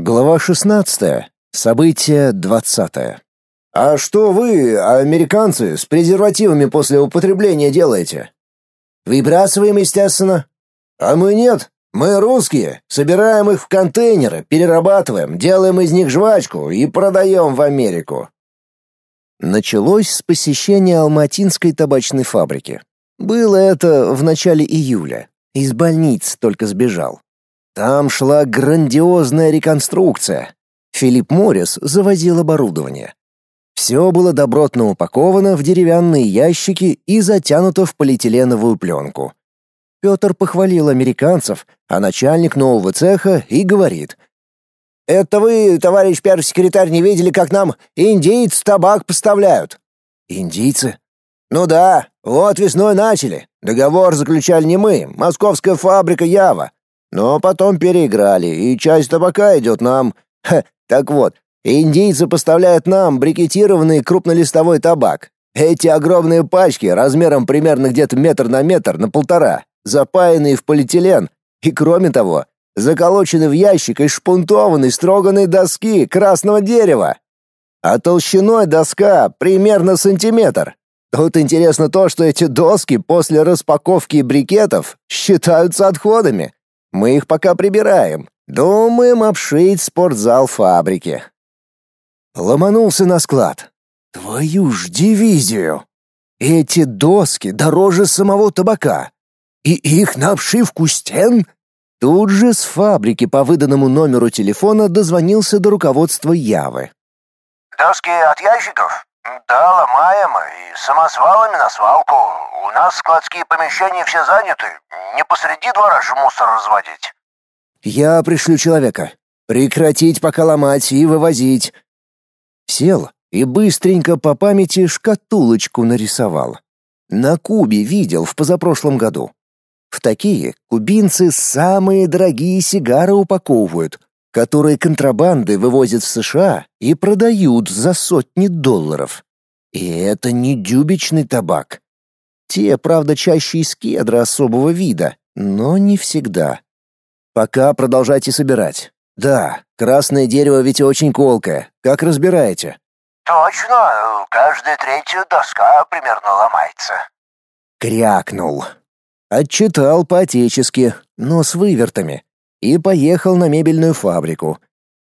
Глава 16. Событие 20. А что вы, американцы, с презервативами после употребления делаете? Выбрасываем, естественно. А мы нет. Мы русские, собираем их в контейнеры, перерабатываем, делаем из них жвачку и продаем в Америку. Началось с посещения Алматинской табачной фабрики. Было это в начале июля. Из больниц только сбежал. Там шла грандиозная реконструкция. Филипп Моррис завозил оборудование. Все было добротно упаковано в деревянные ящики и затянуто в полиэтиленовую пленку. Петр похвалил американцев, а начальник нового цеха и говорит. «Это вы, товарищ первый секретарь, не видели, как нам индейцы табак поставляют?» «Индийцы?» «Ну да, вот весной начали. Договор заключали не мы, московская фабрика Ява. Но потом переиграли, и часть табака идет нам. Ха, так вот, индийцы поставляют нам брикетированный крупнолистовой табак. Эти огромные пачки размером примерно где-то метр на метр на полтора, запаянные в полиэтилен, и кроме того, заколочены в ящик из шпунтованной строганной доски красного дерева. А толщиной доска примерно сантиметр. Тут интересно то, что эти доски после распаковки брикетов считаются отходами. Мы их пока прибираем. Думаем обшить спортзал фабрики. Ломанулся на склад. Твою ж дивизию! Эти доски дороже самого табака. И их на обшивку стен? Тут же с фабрики по выданному номеру телефона дозвонился до руководства Явы. «Доски от ящиков? Да, ломаем, и самосвалами на свалку. У нас складские помещения все заняты. Не посреди двора же мусор разводить. Я пришлю человека. Прекратить пока ломать и вывозить. Сел и быстренько по памяти шкатулочку нарисовал. На Кубе видел в позапрошлом году. В такие кубинцы самые дорогие сигары упаковывают, которые контрабанды вывозят в США и продают за сотни долларов. И это не дюбичный табак. Те, правда, чаще из кедра особого вида, но не всегда. Пока продолжайте собирать. Да, красное дерево ведь очень колкое. Как разбираете? Точно, каждая третья доска примерно ломается. Крякнул. Отчитал по-отечески, но с вывертами, и поехал на мебельную фабрику.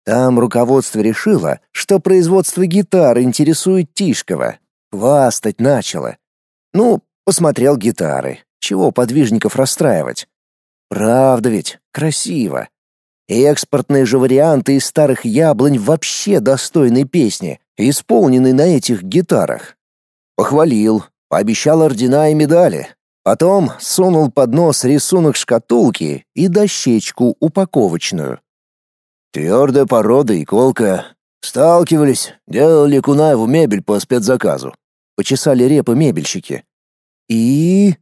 Там руководство решило, что производство гитар интересует Тишкова. Хвастать начало. Ну, посмотрел гитары. Чего подвижников расстраивать? Правда ведь, красиво. Экспортные же варианты из старых яблонь вообще достойной песни, исполненной на этих гитарах. Похвалил, пообещал ордена и медали. Потом сунул под нос рисунок шкатулки и дощечку упаковочную. Твердая порода и колка. Сталкивались, делали Кунаеву мебель по спецзаказу. Почесали репы мебельщики. И...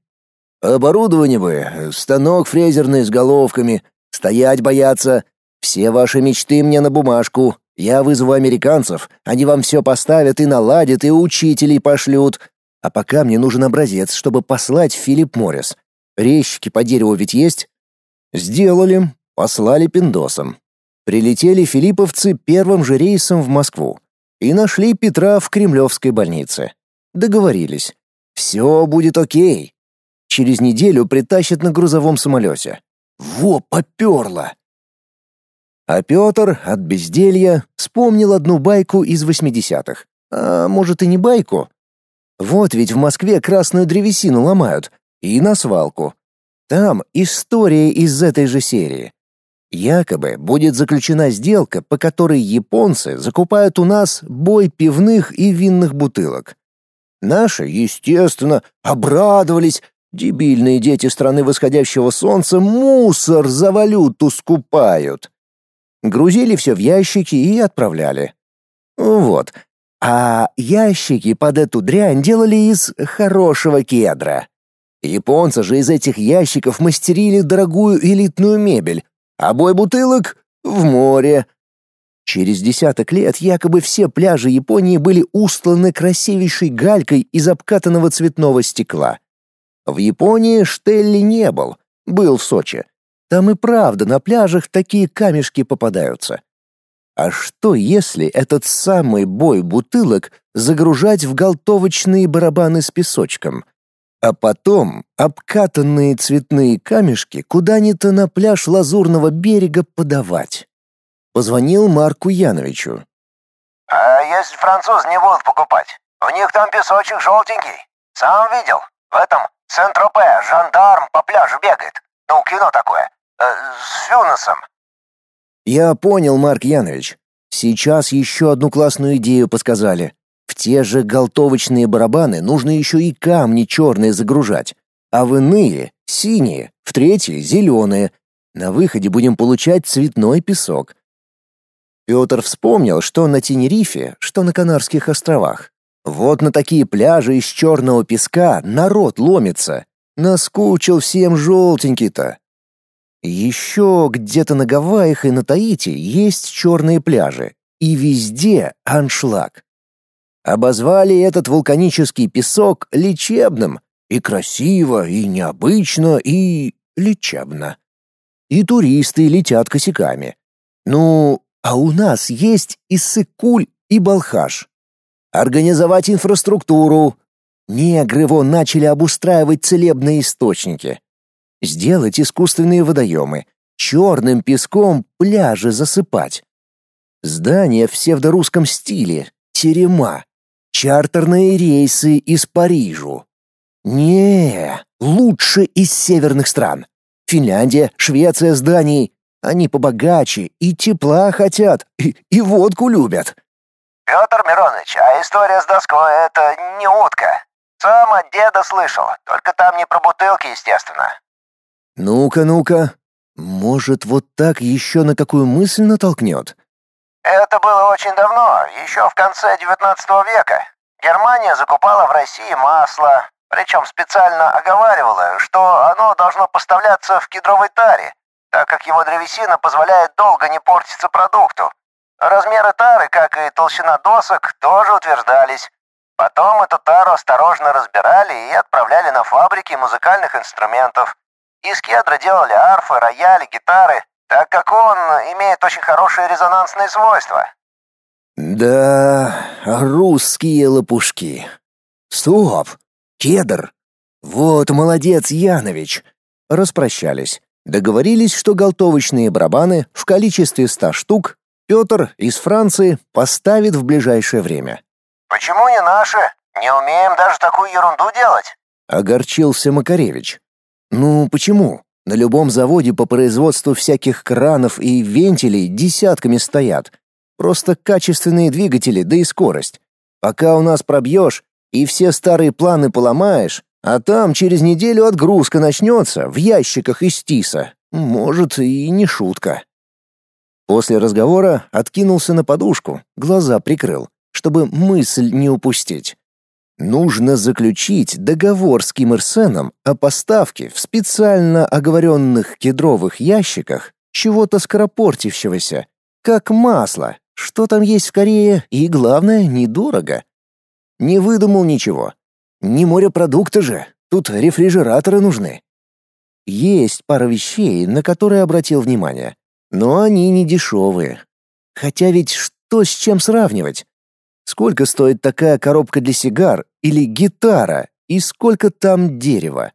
Оборудование бы, станок фрезерный с головками, стоять бояться. Все ваши мечты мне на бумажку. Я вызову американцев, они вам все поставят и наладят, и учителей пошлют. А пока мне нужен образец, чтобы послать Филипп Моррис. Резчики по дереву ведь есть? Сделали, послали пиндосом. Прилетели филипповцы первым же рейсом в Москву и нашли Петра в Кремлевской больнице. Договорились. Все будет окей. Через неделю притащат на грузовом самолете. Во, поперло! А Петр от безделья вспомнил одну байку из восьмидесятых. А может и не байку? Вот ведь в Москве красную древесину ломают. И на свалку. Там история из этой же серии. Якобы будет заключена сделка, по которой японцы закупают у нас бой пивных и винных бутылок. Наши, естественно, обрадовались. Дебильные дети страны восходящего солнца мусор за валюту скупают. Грузили все в ящики и отправляли. Вот. А ящики под эту дрянь делали из хорошего кедра. Японцы же из этих ящиков мастерили дорогую элитную мебель, а бутылок — в море. Через десяток лет якобы все пляжи Японии были устланы красивейшей галькой из обкатанного цветного стекла. В Японии Штелли не был, был в Сочи. Там и правда на пляжах такие камешки попадаются. А что если этот самый бой бутылок загружать в галтовочные барабаны с песочком? А потом обкатанные цветные камешки куда-нибудь на пляж Лазурного берега подавать. Позвонил Марку Яновичу. «А если французы не будут покупать? У них там песочек желтенький. Сам видел? В этом Сент-Тропе жандарм по пляжу бегает. Ну, кино такое. Э, с Фюнесом». «Я понял, Марк Янович. Сейчас еще одну классную идею подсказали. В те же галтовочные барабаны нужно еще и камни черные загружать, а в иные — синие, в третьи — зеленые. На выходе будем получать цветной песок. Петр вспомнил, что на Тенерифе, что на Канарских островах. Вот на такие пляжи из черного песка народ ломится. Наскучил всем желтенький-то. Еще где-то на Гавайях и на Таити есть черные пляжи, и везде аншлаг. Обозвали этот вулканический песок лечебным. И красиво, и необычно, и лечебно. И туристы летят косяками. Ну, а у нас есть и Сыкуль, и Балхаш. Организовать инфраструктуру. Негры вон начали обустраивать целебные источники. Сделать искусственные водоемы. Черным песком пляжи засыпать. Здания в псевдорусском стиле. Терема. Чартерные рейсы из Парижу. Не, лучше из северных стран. Финляндия, Швеция с. Они побогаче и тепла хотят, и, и водку любят. Петр Миронович, а история с доской — это не утка. Сам от деда слышал, только там не про бутылки, естественно. Ну-ка, ну-ка. Может, вот так еще на какую мысль натолкнет? Это было очень давно, еще в конце XIX века. Германия закупала в России масло, причем специально оговаривала, что оно должно поставляться в кедровой таре, так как его древесина позволяет долго не портиться продукту. Размеры тары, как и толщина досок, тоже утверждались. Потом эту тару осторожно разбирали и отправляли на фабрики музыкальных инструментов. Из кедра делали арфы, рояли, гитары, так как он имеет очень хорошие резонансные свойства. Да, русские лопушки. Стоп, кедр. Вот молодец, Янович. Распрощались. Договорились, что голтовочные барабаны в количестве ста штук Петр из Франции поставит в ближайшее время. «Почему не наши? Не умеем даже такую ерунду делать?» — огорчился Макаревич. «Ну, почему? На любом заводе по производству всяких кранов и вентилей десятками стоят. Просто качественные двигатели, да и скорость. Пока у нас пробьешь и все старые планы поломаешь, а там через неделю отгрузка начнется в ящиках из тиса. Может, и не шутка. После разговора откинулся на подушку, глаза прикрыл, чтобы мысль не упустить. Нужно заключить договор с Ким о поставке в специально оговоренных кедровых ящиках чего-то скоропортившегося, как масло, что там есть в Корее, и, главное, недорого. Не выдумал ничего. Не морепродукты же, тут рефрижераторы нужны. Есть пара вещей, на которые обратил внимание, но они не дешевые. Хотя ведь что с чем сравнивать? Сколько стоит такая коробка для сигар или гитара и сколько там дерева?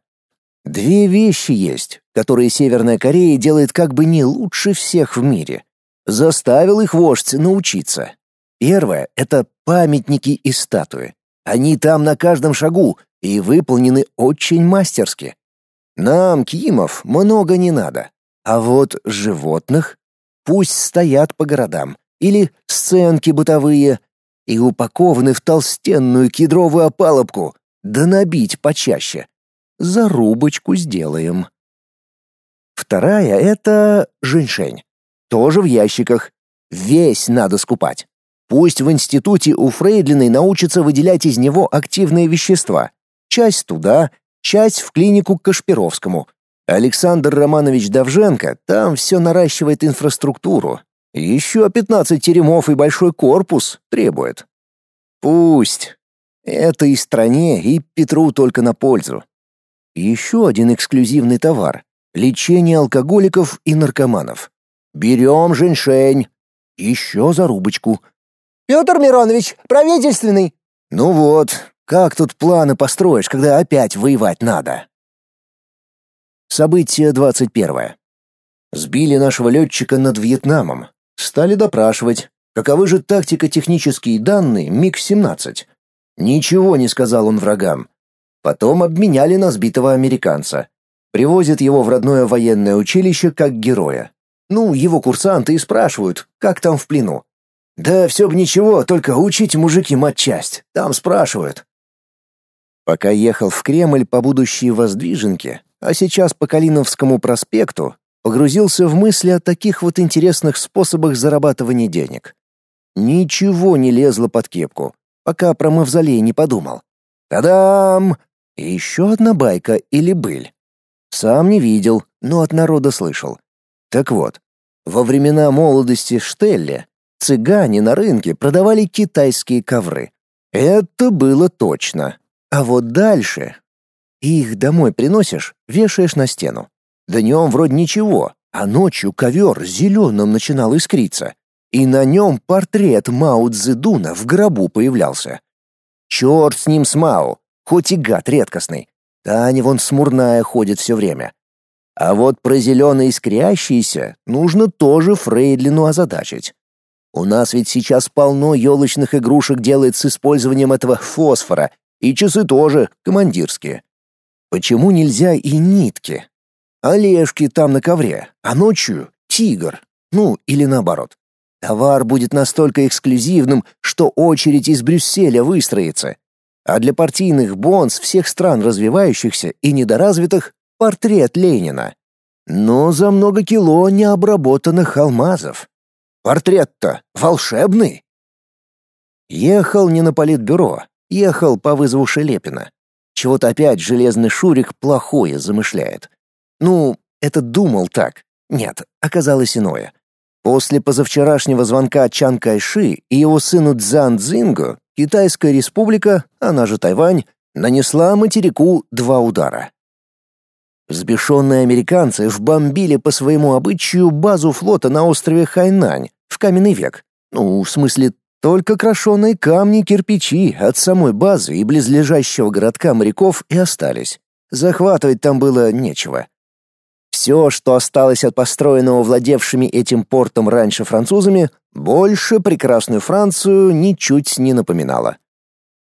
Две вещи есть, которые Северная Корея делает как бы не лучше всех в мире. Заставил их вождь научиться. Первое — это памятники и статуи. Они там на каждом шагу и выполнены очень мастерски. Нам, Кимов, много не надо. А вот животных пусть стоят по городам. Или сценки бытовые, и упакованы в толстенную кедровую опалубку, да набить почаще. Зарубочку сделаем. Вторая — это женьшень. Тоже в ящиках. Весь надо скупать. Пусть в институте у Фрейдлиной научатся выделять из него активные вещества. Часть туда, часть в клинику к Кашпировскому. Александр Романович Давженко там все наращивает инфраструктуру, еще пятнадцать теремов и большой корпус требует. Пусть. Это и стране, и Петру только на пользу. Еще один эксклюзивный товар — лечение алкоголиков и наркоманов. Берем женьшень. Еще зарубочку. «Петр Миронович, правительственный!» Ну вот, как тут планы построишь, когда опять воевать надо? Событие 21. Сбили нашего летчика над Вьетнамом. Стали допрашивать, каковы же тактико-технические данные МиГ-17. Ничего не сказал он врагам. Потом обменяли на сбитого американца. Привозят его в родное военное училище как героя. Ну, его курсанты и спрашивают, как там в плену. Да все бы ничего, только учить мужики матчасть. Там спрашивают. Пока ехал в Кремль по будущей воздвиженке, а сейчас по Калиновскому проспекту, погрузился в мысли о таких вот интересных способах зарабатывания денег. Ничего не лезло под кепку, пока про мавзолей не подумал. Та-дам! И еще одна байка или быль. Сам не видел, но от народа слышал. Так вот, во времена молодости Штелле цыгане на рынке продавали китайские ковры. Это было точно. А вот дальше... Их домой приносишь, вешаешь на стену. Днем вроде ничего, а ночью ковер зеленым начинал искриться. И на нем портрет Мао Цзэдуна в гробу появлялся. Черт с ним с Мао, хоть и гад редкостный. Таня вон смурная ходит все время. А вот про зеленый искрящийся нужно тоже Фрейдлину озадачить. У нас ведь сейчас полно елочных игрушек делает с использованием этого фосфора, и часы тоже командирские. Почему нельзя и нитки? Олежки там на ковре, а ночью — тигр. Ну, или наоборот. Товар будет настолько эксклюзивным, что очередь из Брюсселя выстроится. А для партийных бонс всех стран развивающихся и недоразвитых — портрет Ленина. Но за много кило необработанных алмазов. Портрет-то волшебный. Ехал не на политбюро, ехал по вызову Шелепина. Чего-то опять железный Шурик плохое замышляет. Ну, это думал так. Нет, оказалось иное. После позавчерашнего звонка Чан Кайши и его сыну Цзан Цзинго Китайская республика, она же Тайвань, нанесла материку два удара. Взбешенные американцы вбомбили по своему обычаю базу флота на острове Хайнань, в каменный век. Ну, в смысле, только крошеные камни, кирпичи от самой базы и близлежащего городка моряков и остались. Захватывать там было нечего. Все, что осталось от построенного владевшими этим портом раньше французами, больше прекрасную Францию ничуть не напоминало.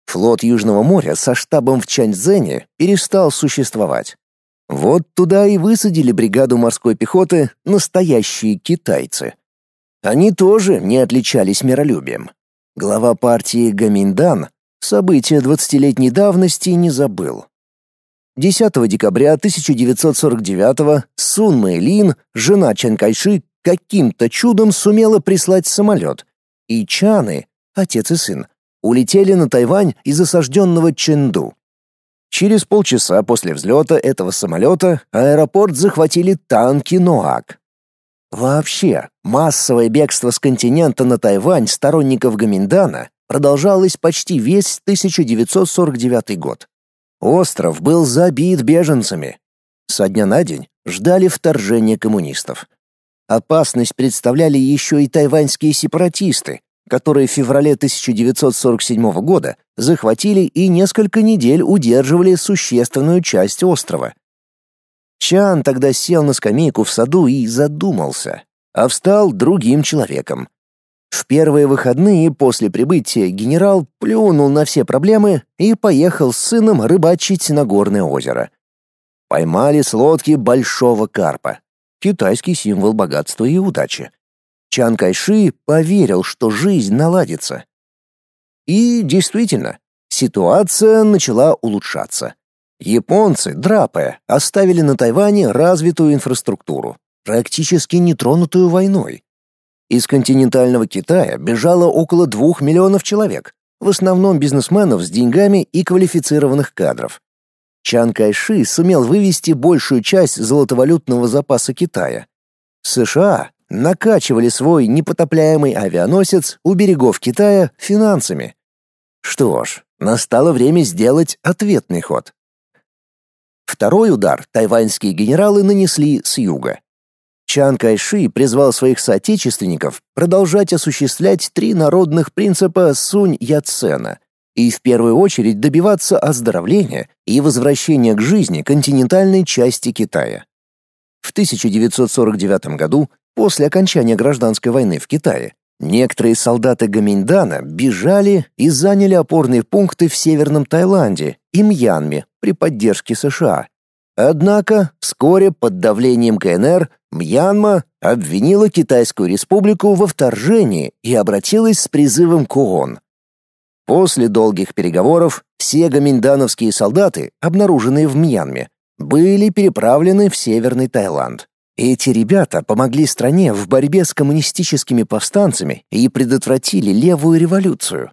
Флот Южного моря со штабом в Чаньцзэне перестал существовать. Вот туда и высадили бригаду морской пехоты настоящие китайцы. Они тоже не отличались миролюбием. Глава партии Гаминдан события двадцатилетней давности не забыл. 10 декабря 1949 Сун Мэйлин, жена Чан Кайши, каким-то чудом сумела прислать самолет, и Чаны, отец и сын, улетели на Тайвань из осажденного Чэнду. Через полчаса после взлета этого самолета аэропорт захватили танки Ноак. Вообще, массовое бегство с континента на Тайвань сторонников Гаминдана продолжалось почти весь 1949 год. Остров был забит беженцами. Со дня на день ждали вторжения коммунистов. Опасность представляли еще и тайваньские сепаратисты, которые в феврале 1947 года захватили и несколько недель удерживали существенную часть острова. Чан тогда сел на скамейку в саду и задумался, а встал другим человеком. В первые выходные после прибытия генерал плюнул на все проблемы и поехал с сыном рыбачить на горное озеро. Поймали с лодки большого карпа, китайский символ богатства и удачи. Чан Кайши поверил, что жизнь наладится. И действительно, ситуация начала улучшаться. Японцы, драпая, оставили на Тайване развитую инфраструктуру, практически нетронутую войной. Из континентального Китая бежало около двух миллионов человек, в основном бизнесменов с деньгами и квалифицированных кадров. Чан Кайши сумел вывести большую часть золотовалютного запаса Китая. США накачивали свой непотопляемый авианосец у берегов Китая финансами. Что ж, настало время сделать ответный ход. Второй удар тайваньские генералы нанесли с юга. Чан Кайши призвал своих соотечественников продолжать осуществлять три народных принципа Сунь Яцена и в первую очередь добиваться оздоровления и возвращения к жизни континентальной части Китая. В 1949 году, после окончания гражданской войны в Китае, некоторые солдаты Гаминьдана бежали и заняли опорные пункты в Северном Таиланде и Мьянме при поддержке США. Однако вскоре под давлением КНР Мьянма обвинила Китайскую республику во вторжении и обратилась с призывом к ООН. После долгих переговоров все гаминдановские солдаты, обнаруженные в Мьянме, были переправлены в Северный Таиланд. Эти ребята помогли стране в борьбе с коммунистическими повстанцами и предотвратили левую революцию.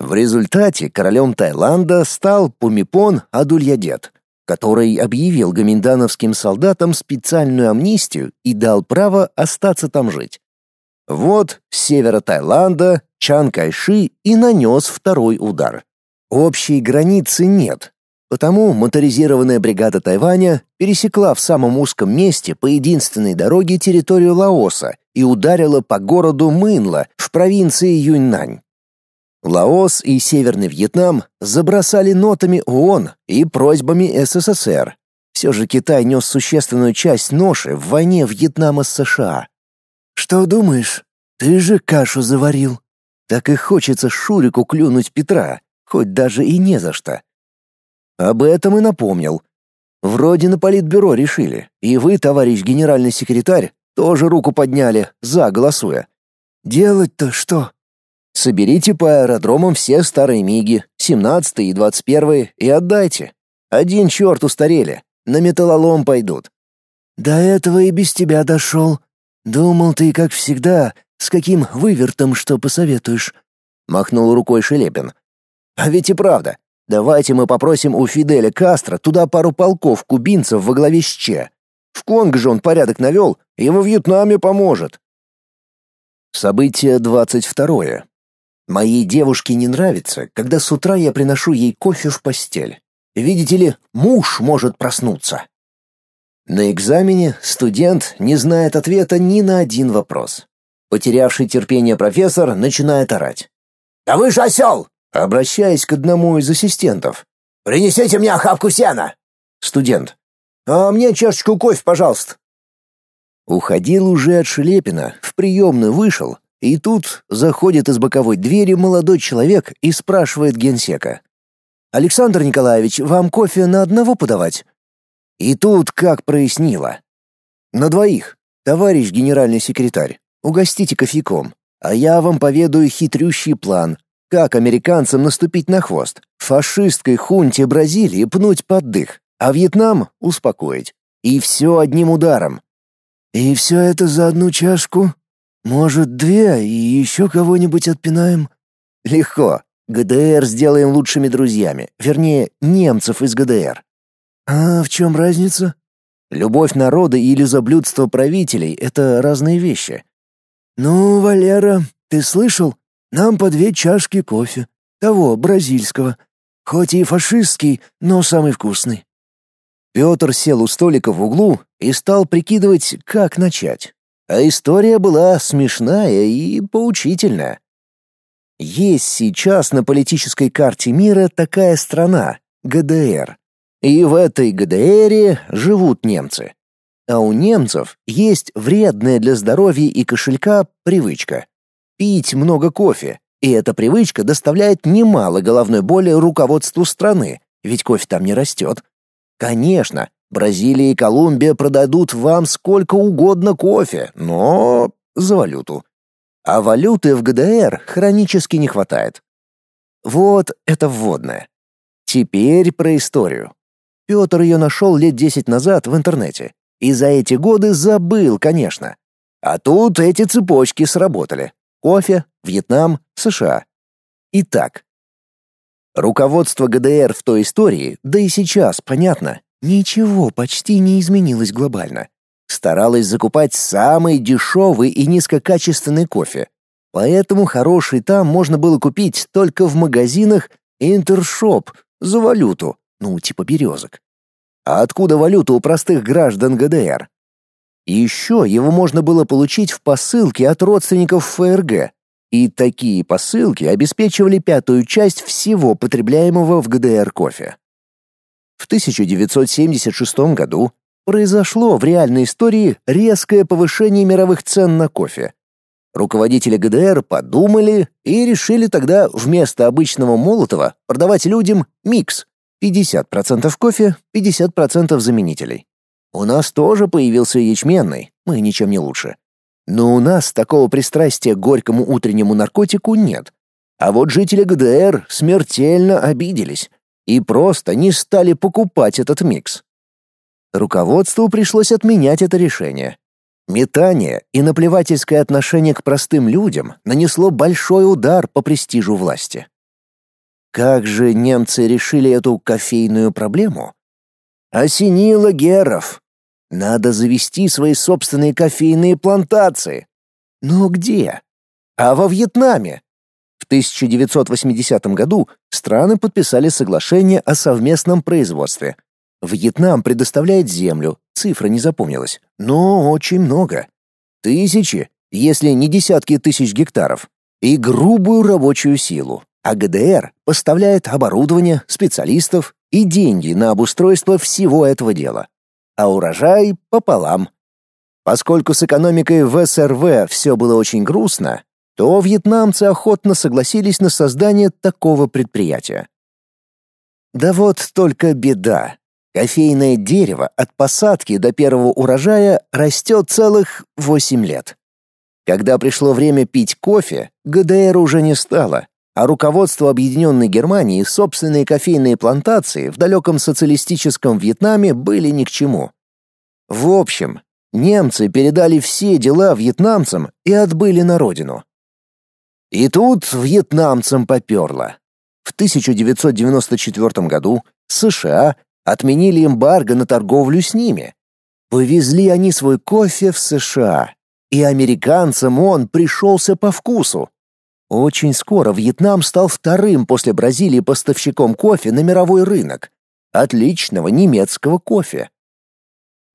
В результате королем Таиланда стал Пумипон Адульядет, который объявил гаминдановским солдатам специальную амнистию и дал право остаться там жить. Вот с севера Таиланда Чан Кайши и нанес второй удар. Общей границы нет, потому моторизированная бригада Тайваня пересекла в самом узком месте по единственной дороге территорию Лаоса и ударила по городу Мынла в провинции Юньнань. Лаос и Северный Вьетнам забросали нотами ООН и просьбами СССР. Все же Китай нес существенную часть ноши в войне Вьетнама с США. «Что думаешь? Ты же кашу заварил». Так и хочется Шурику клюнуть Петра, хоть даже и не за что. Об этом и напомнил. Вроде на политбюро решили, и вы, товарищ генеральный секретарь, тоже руку подняли, за голосуя. Делать-то что? Соберите по аэродромам все старые МиГи, 17 и 21 и отдайте. Один черт устарели, на металлолом пойдут. До этого и без тебя дошел. Думал ты, как всегда, с каким вывертом что посоветуешь. Махнул рукой Шелепин. А ведь и правда. Давайте мы попросим у Фиделя Кастро туда пару полков кубинцев во главе с Че. В Конго же он порядок навел, и во Вьетнаме поможет. Событие двадцать второе. Моей девушке не нравится, когда с утра я приношу ей кофе в постель. Видите ли, муж может проснуться. На экзамене студент не знает ответа ни на один вопрос. Потерявший терпение профессор начинает орать. «Да вы же осел!» Обращаясь к одному из ассистентов. «Принесите мне охапку сена!» Студент. «А мне чашечку кофе, пожалуйста!» Уходил уже от Шелепина, в приемную вышел, и тут заходит из боковой двери молодой человек и спрашивает генсека. «Александр Николаевич, вам кофе на одного подавать?» И тут как прояснило. «На двоих, товарищ генеральный секретарь, угостите кофейком, а я вам поведаю хитрющий план, как американцам наступить на хвост, фашистской хунте Бразилии пнуть под дых, а Вьетнам успокоить. И все одним ударом. «И все это за одну чашку?» Может, две и еще кого-нибудь отпинаем? Легко. ГДР сделаем лучшими друзьями, вернее, немцев из ГДР. А в чем разница? Любовь народа и лизоблюдство правителей — это разные вещи. Ну, Валера, ты слышал? Нам по две чашки кофе. Того, бразильского. Хоть и фашистский, но самый вкусный. Петр сел у столика в углу и стал прикидывать, как начать. А история была смешная и поучительная. Есть сейчас на политической карте мира такая страна — ГДР. И в этой ГДРе живут немцы. А у немцев есть вредная для здоровья и кошелька привычка — пить много кофе, и эта привычка доставляет немало головной боли руководству страны, ведь кофе там не растет. Конечно, Бразилия и Колумбия продадут вам сколько угодно кофе, но за валюту. А валюты в ГДР хронически не хватает. Вот это вводное. Теперь про историю. Петр ее нашел лет десять назад в интернете. И за эти годы забыл, конечно. А тут эти цепочки сработали. Кофе, Вьетнам, США. Итак, руководство ГДР в той истории, да и сейчас, понятно, Ничего почти не изменилось глобально. Старалась закупать самый дешевый и низкокачественный кофе. Поэтому хороший там можно было купить только в магазинах Интершоп за валюту, ну, типа березок. А откуда валюта у простых граждан ГДР? Еще его можно было получить в посылке от родственников ФРГ. И такие посылки обеспечивали пятую часть всего потребляемого в ГДР кофе. В 1976 году произошло в реальной истории резкое повышение мировых цен на кофе. Руководители ГДР подумали и решили тогда вместо обычного молотого продавать людям микс 50% кофе, 50% заменителей. У нас тоже появился ячменный, мы ничем не лучше. Но у нас такого пристрастия к горькому утреннему наркотику нет. А вот жители ГДР смертельно обиделись и просто не стали покупать этот микс. Руководству пришлось отменять это решение. Метание и наплевательское отношение к простым людям нанесло большой удар по престижу власти. Как же немцы решили эту кофейную проблему? Осенило Геров. Надо завести свои собственные кофейные плантации. Но где? А во Вьетнаме? В 1980 году страны подписали соглашение о совместном производстве. Вьетнам предоставляет землю, цифра не запомнилась, но очень много. Тысячи, если не десятки тысяч гектаров. И грубую рабочую силу. А ГДР поставляет оборудование, специалистов и деньги на обустройство всего этого дела. А урожай пополам. Поскольку с экономикой в СРВ все было очень грустно, то вьетнамцы охотно согласились на создание такого предприятия. Да вот только беда. Кофейное дерево от посадки до первого урожая растет целых 8 лет. Когда пришло время пить кофе, ГДР уже не стало, а руководство Объединенной Германии собственные кофейные плантации в далеком социалистическом Вьетнаме были ни к чему. В общем, немцы передали все дела вьетнамцам и отбыли на родину. И тут вьетнамцам поперло. В 1994 году США отменили эмбарго на торговлю с ними. Повезли они свой кофе в США, и американцам он пришелся по вкусу. Очень скоро Вьетнам стал вторым после Бразилии поставщиком кофе на мировой рынок. Отличного немецкого кофе.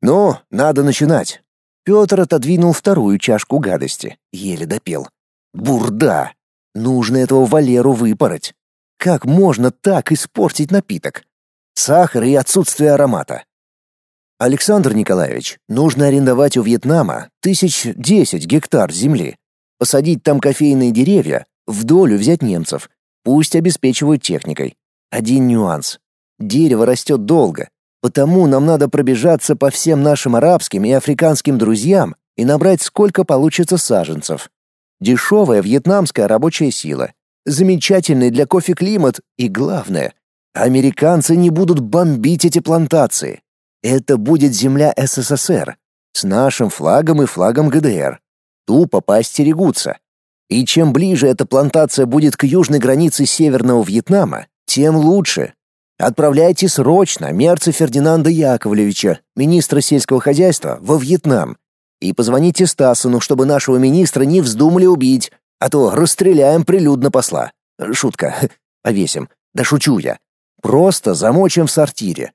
Ну, надо начинать. Петр отодвинул вторую чашку гадости, еле допил. Бурда! Нужно этого Валеру выпороть. Как можно так испортить напиток? Сахар и отсутствие аромата. Александр Николаевич, нужно арендовать у Вьетнама тысяч десять гектар земли, посадить там кофейные деревья, в долю взять немцев, пусть обеспечивают техникой. Один нюанс. Дерево растет долго, потому нам надо пробежаться по всем нашим арабским и африканским друзьям и набрать сколько получится саженцев. Дешевая вьетнамская рабочая сила, замечательный для кофе климат и, главное, американцы не будут бомбить эти плантации. Это будет земля СССР с нашим флагом и флагом ГДР. Тупо поостерегутся. И чем ближе эта плантация будет к южной границе Северного Вьетнама, тем лучше. Отправляйте срочно Мерца Фердинанда Яковлевича, министра сельского хозяйства, во Вьетнам и позвоните Стасону, чтобы нашего министра не вздумали убить, а то расстреляем прилюдно посла. Шутка. Повесим. Да шучу я. Просто замочим в сортире.